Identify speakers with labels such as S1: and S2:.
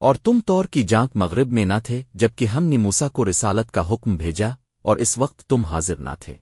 S1: اور تم طور کی جانک مغرب میں نہ تھے، جبکہ ہم نے موسا کو رسالت کا حکم بھیجا، اور اس وقت تم حاضر نہ تھے۔